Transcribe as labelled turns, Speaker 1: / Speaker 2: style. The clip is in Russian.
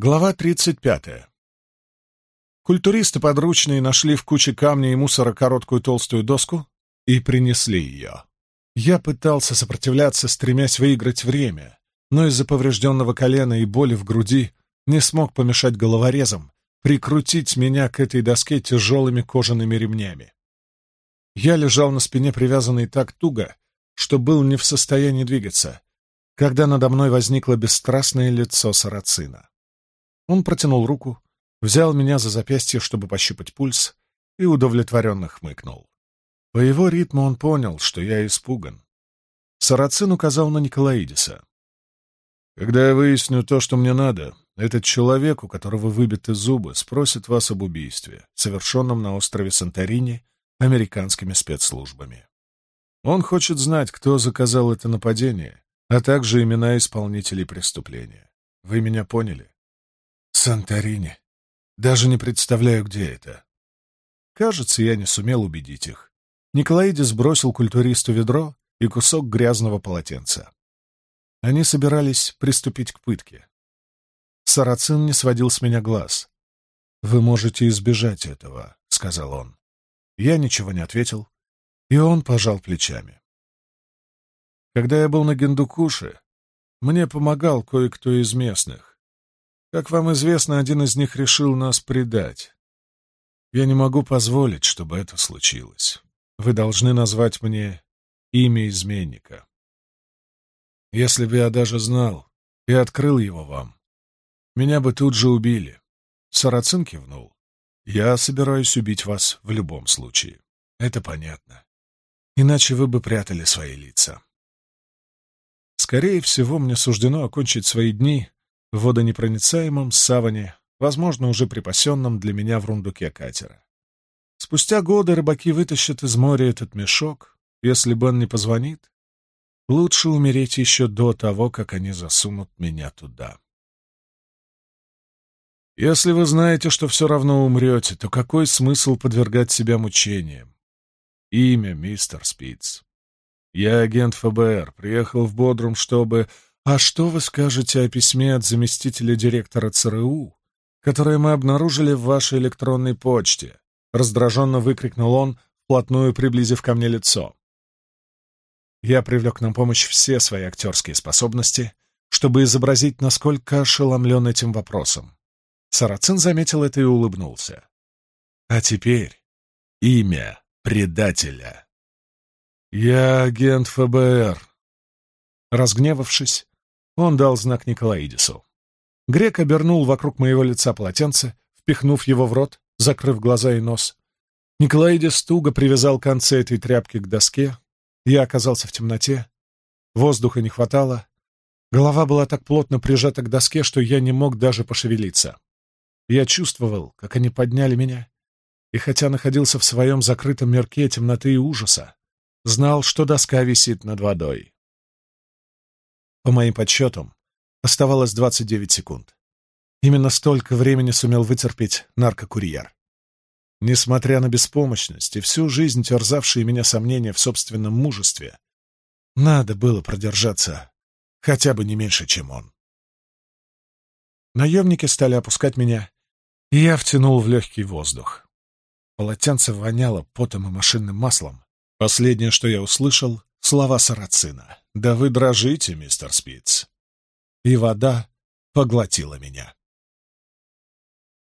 Speaker 1: Глава 35. Культуристы подручные нашли в куче камня и мусора короткую толстую доску и принесли ее. Я пытался сопротивляться, стремясь выиграть время, но из-за поврежденного колена и боли в груди не смог помешать головорезам прикрутить меня к этой доске тяжелыми кожаными ремнями. Я лежал на спине, привязанный так туго, что был не в состоянии двигаться, когда надо мной возникло бесстрастное лицо сарацина. Он протянул руку, взял меня за запястье, чтобы пощупать пульс, и удовлетворенно хмыкнул. По его ритму он понял, что я испуган. Сарацин указал на Николаидиса. «Когда я выясню то, что мне надо, этот человек, у которого выбиты зубы, спросит вас об убийстве, совершенном на острове Санторини американскими спецслужбами. Он хочет знать, кто заказал это нападение, а также имена исполнителей преступления. Вы меня поняли?» Санторини. Даже не представляю, где это. Кажется, я не сумел убедить их. Николаидис бросил культуристу ведро и кусок грязного полотенца. Они собирались приступить к пытке. Сарацин не сводил с меня глаз. «Вы можете избежать этого», — сказал он. Я ничего не ответил, и он пожал плечами. Когда я был на Гендукуше, мне помогал кое-кто из местных. Как вам известно, один из них решил нас предать. Я не могу позволить, чтобы это случилось. Вы должны назвать мне имя изменника. Если бы я даже знал и открыл его вам, меня бы тут же убили. Сарацин кивнул. Я собираюсь убить вас в любом случае. Это понятно. Иначе вы бы прятали свои лица. Скорее всего, мне суждено окончить свои дни в водонепроницаемом саване, возможно, уже припасенном для меня в рундуке катера. Спустя годы рыбаки вытащат из моря этот мешок. Если бы он не позвонит, лучше умереть еще до того, как они засунут меня туда. Если вы знаете, что все равно умрете, то какой смысл подвергать себя мучениям? Имя мистер Спиц. Я агент ФБР, приехал в Бодрум, чтобы... А что вы скажете о письме от заместителя директора ЦРУ, которое мы обнаружили в вашей электронной почте?» Раздраженно выкрикнул он, вплотную приблизив ко мне лицо. Я привлек на помощь все свои актерские способности, чтобы изобразить, насколько ошеломлен этим вопросом. Сарацин заметил это и улыбнулся. «А теперь имя предателя». «Я агент ФБР». Разгневавшись, он дал знак Николаидису. Грек обернул вокруг моего лица полотенце, впихнув его в рот, закрыв глаза и нос. Николаидис туго привязал концы этой тряпки к доске. Я оказался в темноте. Воздуха не хватало. Голова была так плотно прижата к доске, что я не мог даже пошевелиться. Я чувствовал, как они подняли меня, и хотя находился в своем закрытом мирке темноты и ужаса, знал, что доска висит над водой. По моим подсчетам, оставалось 29 секунд. Именно столько времени сумел вытерпеть наркокурьер. Несмотря на беспомощность и всю жизнь терзавшие меня сомнения в собственном мужестве, надо было продержаться хотя бы не меньше, чем он. Наемники стали опускать меня, и я втянул в легкий воздух. Полотенце воняло потом и машинным маслом. Последнее, что я услышал — слова сарацина. Да вы дрожите, мистер Спиц. И вода поглотила меня.